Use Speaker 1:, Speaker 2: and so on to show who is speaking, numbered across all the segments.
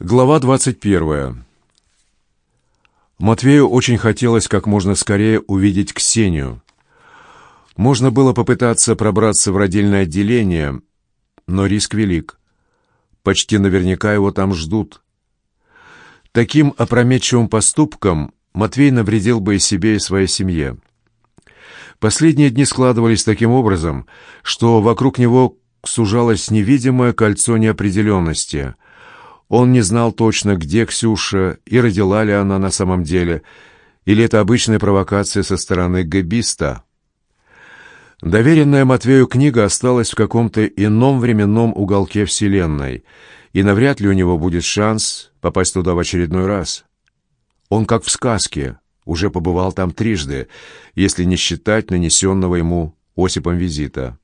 Speaker 1: Глава 21. Матвею очень хотелось как можно скорее увидеть Ксению. Можно было попытаться пробраться в родильное отделение, но риск велик. Почти наверняка его там ждут. Таким опрометчивым поступком Матвей навредил бы и себе, и своей семье. Последние дни складывались таким образом, что вокруг него сужалось невидимое кольцо неопределенности — он не знал точно, где Ксюша и родила ли она на самом деле, или это обычная провокация со стороны гэбиста. Доверенная Матвею книга осталась в каком-то ином временном уголке Вселенной, и навряд ли у него будет шанс попасть туда в очередной раз. Он, как в сказке, уже побывал там трижды, если не считать нанесенного ему Осипом визита.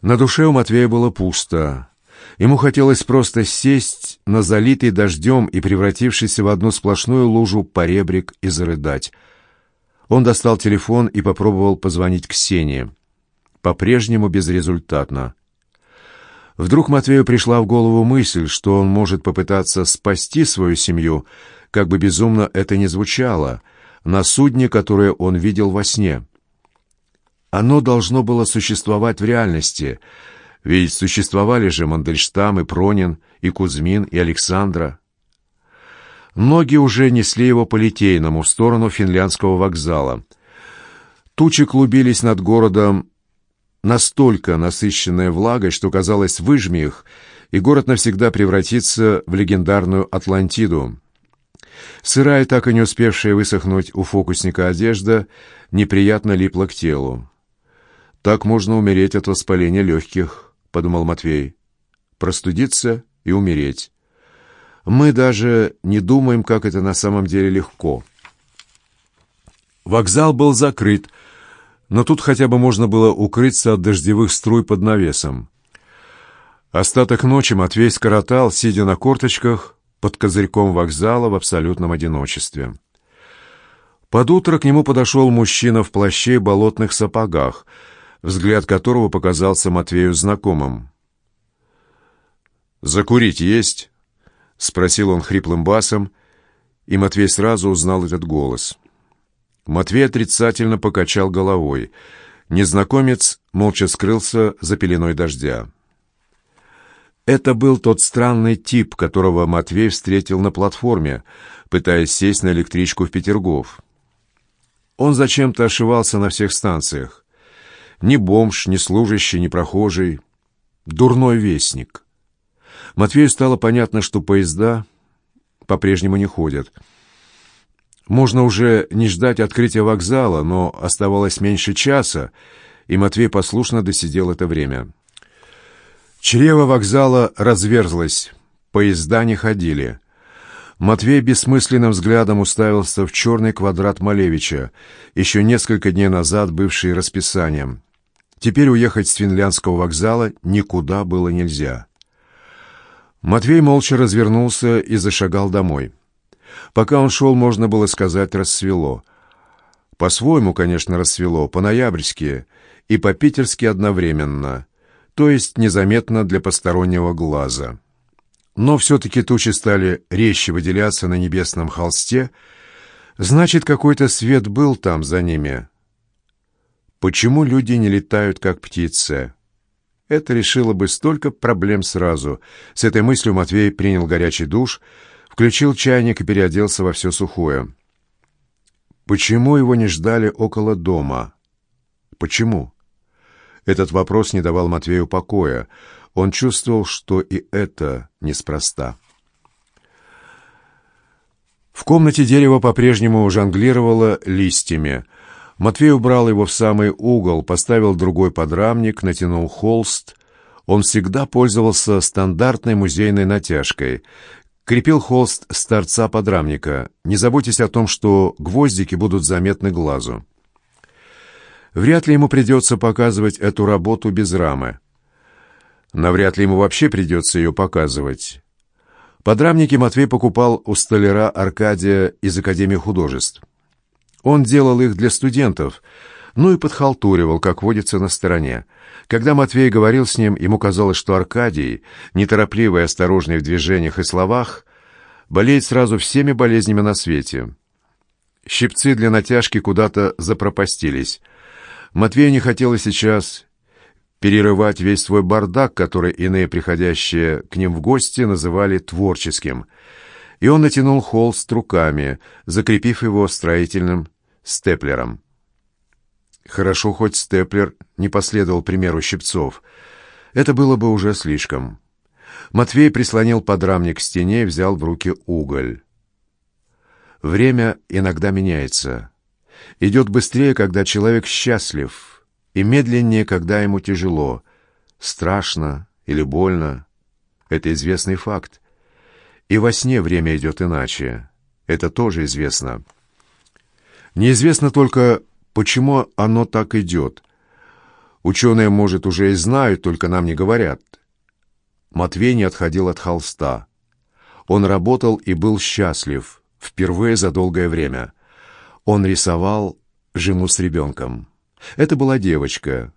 Speaker 1: На душе у Матвея было пусто. Ему хотелось просто сесть на залитый дождем и превратившийся в одну сплошную лужу поребрик и зарыдать. Он достал телефон и попробовал позвонить Ксении. По-прежнему безрезультатно. Вдруг Матвею пришла в голову мысль, что он может попытаться спасти свою семью, как бы безумно это ни звучало, на судне, которое он видел во сне. Оно должно было существовать в реальности — ведь существовали же Мандельштам и Пронин, и Кузьмин, и Александра. Ноги уже несли его по Литейному в сторону финляндского вокзала. Тучи клубились над городом, настолько насыщенная влагой, что, казалось, выжми их, и город навсегда превратится в легендарную Атлантиду. Сырая, так и не успевшая высохнуть у фокусника одежда, неприятно липла к телу. Так можно умереть от воспаления легких. — подумал Матвей. «Простудиться и умереть. Мы даже не думаем, как это на самом деле легко». Вокзал был закрыт, но тут хотя бы можно было укрыться от дождевых струй под навесом. Остаток ночи Матвей скоротал, сидя на корточках под козырьком вокзала в абсолютном одиночестве. Под утро к нему подошел мужчина в плаще и болотных сапогах — взгляд которого показался Матвею знакомым. «Закурить есть?» — спросил он хриплым басом, и Матвей сразу узнал этот голос. Матвей отрицательно покачал головой. Незнакомец молча скрылся за пеленой дождя. Это был тот странный тип, которого Матвей встретил на платформе, пытаясь сесть на электричку в Петергоф. Он зачем-то ошивался на всех станциях. Ни бомж, ни служащий, ни прохожий. Дурной вестник. Матвею стало понятно, что поезда по-прежнему не ходят. Можно уже не ждать открытия вокзала, но оставалось меньше часа, и Матвей послушно досидел это время. Чрево вокзала разверзлось, поезда не ходили. Матвей бессмысленным взглядом уставился в черный квадрат Малевича, еще несколько дней назад бывший расписанием. Теперь уехать с финляндского вокзала никуда было нельзя. Матвей молча развернулся и зашагал домой. Пока он шел, можно было сказать, рассвело. По-своему, конечно, рассвело, по-ноябрьски и по-питерски одновременно, то есть незаметно для постороннего глаза. Но все-таки тучи стали резче выделяться на небесном холсте, значит, какой-то свет был там за ними, Почему люди не летают, как птицы? Это решило бы столько проблем сразу. С этой мыслью Матвей принял горячий душ, включил чайник и переоделся во все сухое. Почему его не ждали около дома? Почему? Этот вопрос не давал Матвею покоя. Он чувствовал, что и это неспроста. В комнате дерево по-прежнему жонглировало листьями — Матвей убрал его в самый угол, поставил другой подрамник, натянул холст. Он всегда пользовался стандартной музейной натяжкой. Крепил холст с торца подрамника. Не заботьтесь о том, что гвоздики будут заметны глазу. Вряд ли ему придется показывать эту работу без рамы. Навряд ли ему вообще придется ее показывать. Подрамники Матвей покупал у столяра Аркадия из Академии художеств. Он делал их для студентов, ну и подхалтуривал, как водится на стороне. Когда Матвей говорил с ним, ему казалось, что Аркадий, неторопливый и осторожный в движениях и словах, болеет сразу всеми болезнями на свете. Щипцы для натяжки куда-то запропастились. Матвею не хотелось сейчас перерывать весь свой бардак, который иные приходящие к ним в гости называли творческим. И он натянул холст руками, закрепив его строительным степлером. Хорошо, хоть степлер не последовал примеру щипцов. Это было бы уже слишком. Матвей прислонил подрамник к стене и взял в руки уголь. Время иногда меняется. Идет быстрее, когда человек счастлив, и медленнее, когда ему тяжело, страшно или больно. Это известный факт. И во сне время идет иначе. Это тоже известно. Неизвестно только, почему оно так идет. Ученые, может, уже и знают, только нам не говорят. Матвей не отходил от холста. Он работал и был счастлив, впервые за долгое время. Он рисовал жену с ребенком. Это была девочка,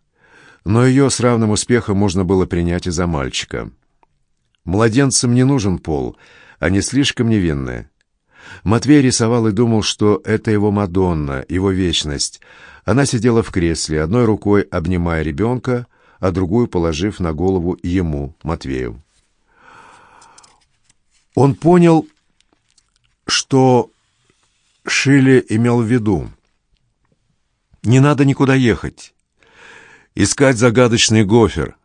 Speaker 1: но ее с равным успехом можно было принять и за мальчика. Младенцам не нужен пол, они слишком невинны. Матвей рисовал и думал, что это его Мадонна, его вечность. Она сидела в кресле, одной рукой обнимая ребенка, а другую положив на голову ему, Матвею. Он понял, что Шиле имел в виду. Не надо никуда ехать. Искать загадочный гофер.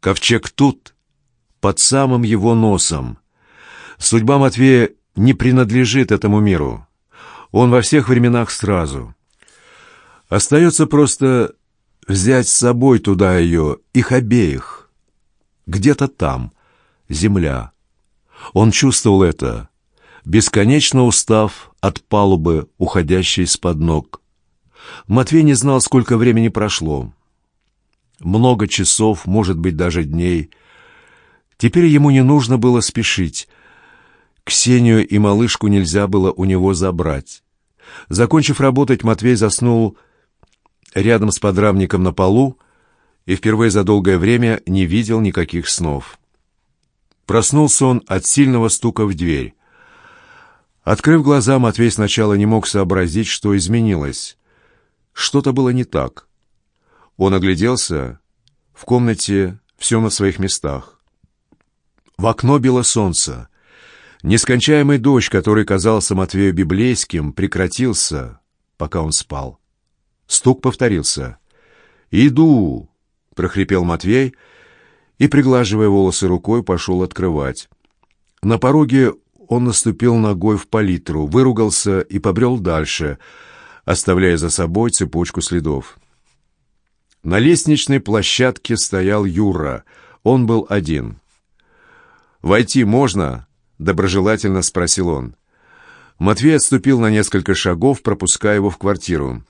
Speaker 1: Ковчег тут, под самым его носом. Судьба Матвея не принадлежит этому миру. Он во всех временах сразу. Остается просто взять с собой туда ее, их обеих. Где-то там, земля. Он чувствовал это, бесконечно устав от палубы, уходящей из-под ног. Матвей не знал, сколько времени прошло. Много часов, может быть, даже дней. Теперь ему не нужно было спешить. Ксению и малышку нельзя было у него забрать. Закончив работать, Матвей заснул рядом с подрамником на полу и впервые за долгое время не видел никаких снов. Проснулся он от сильного стука в дверь. Открыв глаза, Матвей сначала не мог сообразить, что изменилось. Что-то было не так. Он огляделся. В комнате все на своих местах. В окно било солнце. Нескончаемый дождь, который казался Матвею библейским, прекратился, пока он спал. Стук повторился. «Иду!» — прохрипел Матвей и, приглаживая волосы рукой, пошел открывать. На пороге он наступил ногой в палитру, выругался и побрел дальше, оставляя за собой цепочку следов. На лестничной площадке стоял Юра. Он был один. «Войти можно?» — доброжелательно спросил он. Матвей отступил на несколько шагов, пропуская его в квартиру.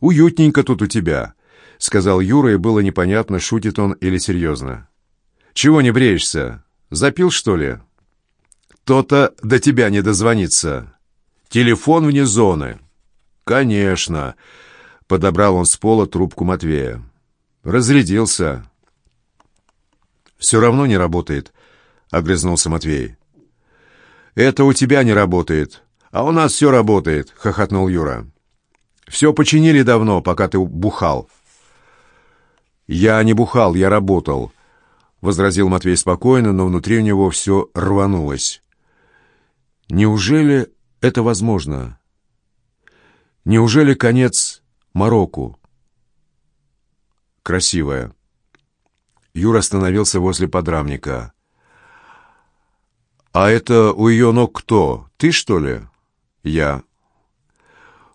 Speaker 1: «Уютненько тут у тебя», — сказал Юра, и было непонятно, шутит он или серьезно. «Чего не бреешься? Запил, что ли?» «То-то до тебя не дозвониться. Телефон вне зоны». «Конечно», — подобрал он с пола трубку Матвея. «Разрядился». «Все равно не работает», — огрызнулся Матвей. «Это у тебя не работает, а у нас все работает», — хохотнул Юра. Все починили давно, пока ты бухал». «Я не бухал, я работал», — возразил Матвей спокойно, но внутри у него все рванулось. «Неужели это возможно? Неужели конец Марокку?» «Красивая». Юра остановился возле подрамника. «А это у ее ног кто? Ты, что ли?» «Я».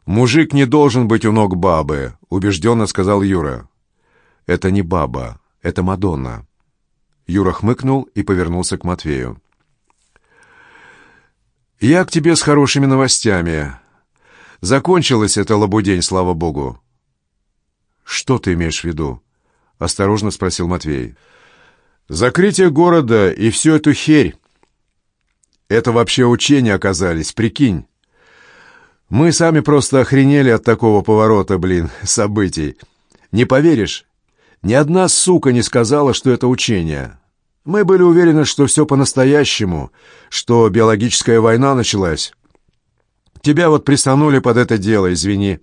Speaker 1: «Мужик не должен быть у ног бабы», — убежденно сказал Юра. «Это не баба, это Мадонна». Юра хмыкнул и повернулся к Матвею. «Я к тебе с хорошими новостями. Закончилась эта лабудень, слава богу». «Что ты имеешь в виду?» — осторожно спросил Матвей. «Закрытие города и всю эту херь. Это вообще учения оказались, прикинь. Мы сами просто охренели от такого поворота, блин, событий. Не поверишь, ни одна сука не сказала, что это учение. Мы были уверены, что все по-настоящему, что биологическая война началась. Тебя вот присанули под это дело, извини.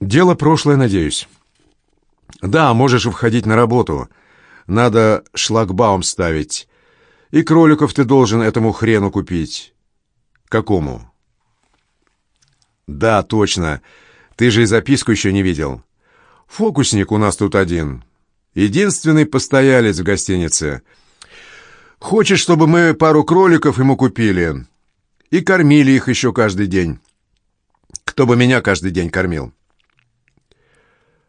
Speaker 1: Дело прошлое, надеюсь. Да, можешь входить на работу. Надо шлагбаум ставить. И кроликов ты должен этому хрену купить. Какому? «Да, точно. Ты же и записку еще не видел. Фокусник у нас тут один. Единственный постоялец в гостинице. Хочет, чтобы мы пару кроликов ему купили и кормили их еще каждый день. Кто бы меня каждый день кормил?»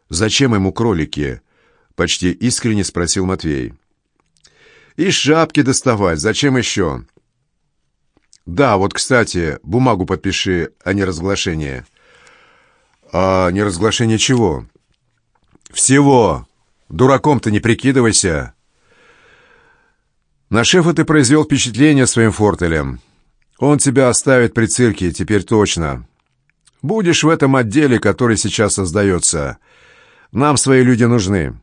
Speaker 1: «Зачем ему кролики?» — почти искренне спросил Матвей. «Из шапки доставать. Зачем еще?» «Да, вот, кстати, бумагу подпиши о неразглашении». «А неразглашение чего?» «Всего! Дураком-то не прикидывайся!» «На шефа ты произвел впечатление своим фортелем. Он тебя оставит при цирке, теперь точно. Будешь в этом отделе, который сейчас создается. Нам свои люди нужны».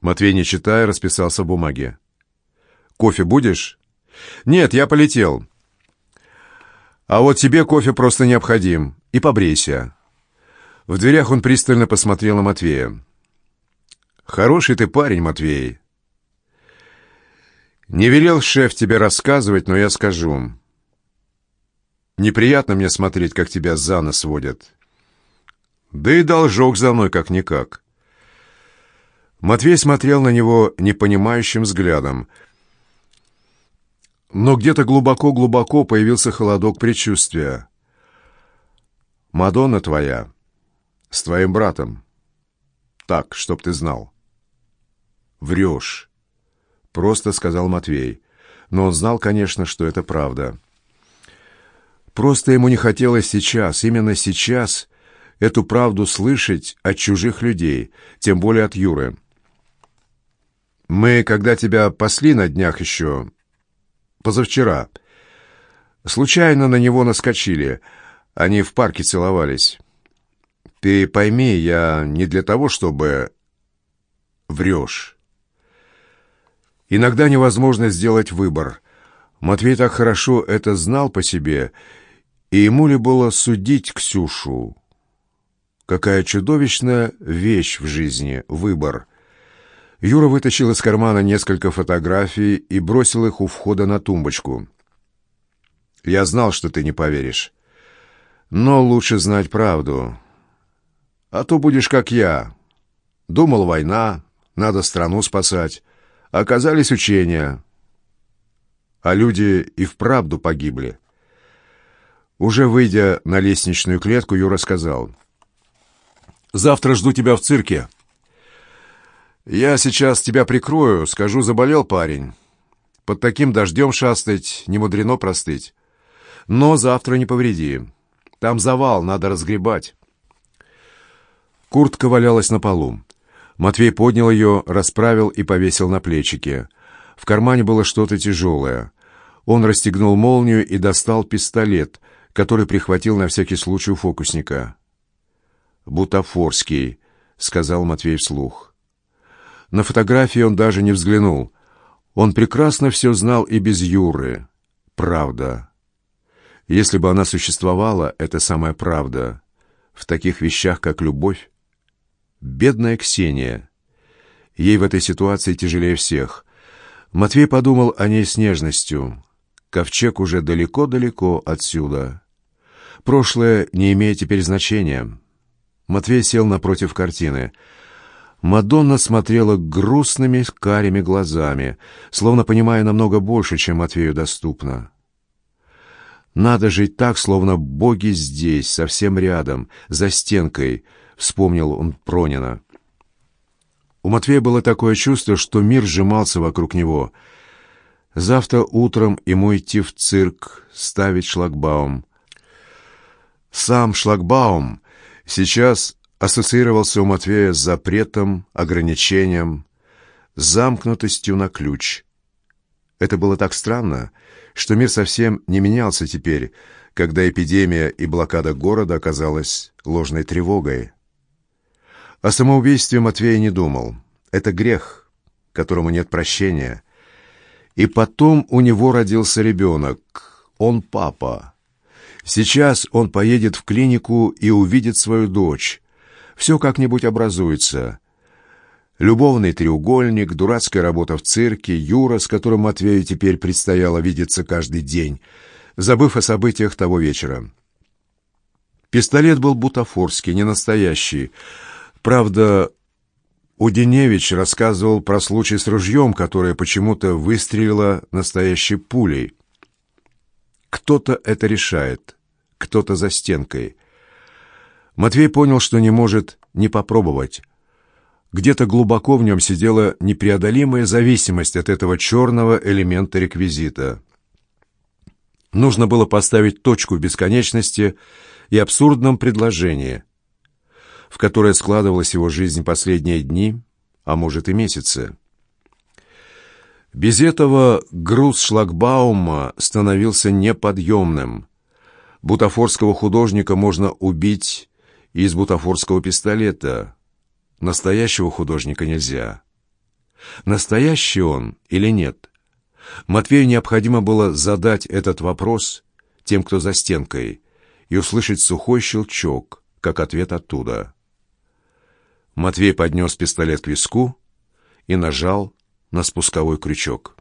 Speaker 1: Матвей, не читая, расписался в бумаге. «Кофе будешь?» «Нет, я полетел. А вот тебе кофе просто необходим. И побрейся». В дверях он пристально посмотрел на Матвея. «Хороший ты парень, Матвей». «Не велел шеф тебе рассказывать, но я скажу. Неприятно мне смотреть, как тебя за нос водят. Да и должок за мной как-никак». Матвей смотрел на него непонимающим взглядом — но где-то глубоко-глубоко появился холодок предчувствия. «Мадонна твоя с твоим братом. Так, чтоб ты знал». «Врешь», — просто сказал Матвей. Но он знал, конечно, что это правда. Просто ему не хотелось сейчас, именно сейчас, эту правду слышать от чужих людей, тем более от Юры. «Мы, когда тебя пасли на днях еще, позавчера. Случайно на него наскочили. Они в парке целовались. Ты пойми, я не для того, чтобы... Врешь. Иногда невозможно сделать выбор. Матвей так хорошо это знал по себе, и ему ли было судить Ксюшу? Какая чудовищная вещь в жизни — выбор — Юра вытащил из кармана несколько фотографий и бросил их у входа на тумбочку. «Я знал, что ты не поверишь. Но лучше знать правду. А то будешь как я. Думал, война, надо страну спасать. Оказались учения. А люди и вправду погибли». Уже выйдя на лестничную клетку, Юра сказал. «Завтра жду тебя в цирке». «Я сейчас тебя прикрою, скажу, заболел парень. Под таким дождем шастать, не мудрено простыть. Но завтра не повреди. Там завал, надо разгребать». Куртка валялась на полу. Матвей поднял ее, расправил и повесил на плечики. В кармане было что-то тяжелое. Он расстегнул молнию и достал пистолет, который прихватил на всякий случай у фокусника. «Бутафорский», — сказал Матвей вслух. На фотографии он даже не взглянул. Он прекрасно все знал и без Юры. Правда. Если бы она существовала, это самая правда. В таких вещах, как любовь. Бедная Ксения. Ей в этой ситуации тяжелее всех. Матвей подумал о ней с нежностью. Ковчег уже далеко-далеко отсюда. Прошлое не имеет теперь значения. Матвей сел напротив картины — Мадонна смотрела грустными карими глазами, словно понимая намного больше, чем Матвею доступно. «Надо жить так, словно боги здесь, совсем рядом, за стенкой», — вспомнил он Пронина. У Матвея было такое чувство, что мир сжимался вокруг него. Завтра утром ему идти в цирк, ставить шлагбаум. Сам шлагбаум сейчас ассоциировался у Матвея с запретом, ограничением, замкнутостью на ключ. Это было так странно, что мир совсем не менялся теперь, когда эпидемия и блокада города оказалась ложной тревогой. О самоубийстве Матвей не думал. Это грех, которому нет прощения. И потом у него родился ребенок. Он папа. Сейчас он поедет в клинику и увидит свою дочь. Все как-нибудь образуется. Любовный треугольник, дурацкая работа в цирке, Юра, с которым Матвею теперь предстояло видеться каждый день, забыв о событиях того вечера. Пистолет был бутафорский, не настоящий. Правда, Удиневич рассказывал про случай с ружьем, которое почему-то выстрелило настоящей пулей. Кто-то это решает, кто-то за стенкой. Матвей понял, что не может не попробовать. Где-то глубоко в нем сидела непреодолимая зависимость от этого черного элемента реквизита. Нужно было поставить точку бесконечности и абсурдном предложении, в которое складывалась его жизнь последние дни, а может и месяцы. Без этого груз шлагбаума становился неподъемным. Бутафорского художника можно убить из бутафорского пистолета, Настоящего художника нельзя. Настоящий он или нет? Матвею необходимо было задать этот вопрос тем, кто за стенкой, и услышать сухой щелчок, как ответ оттуда. Матвей поднес пистолет к виску и нажал на спусковой крючок.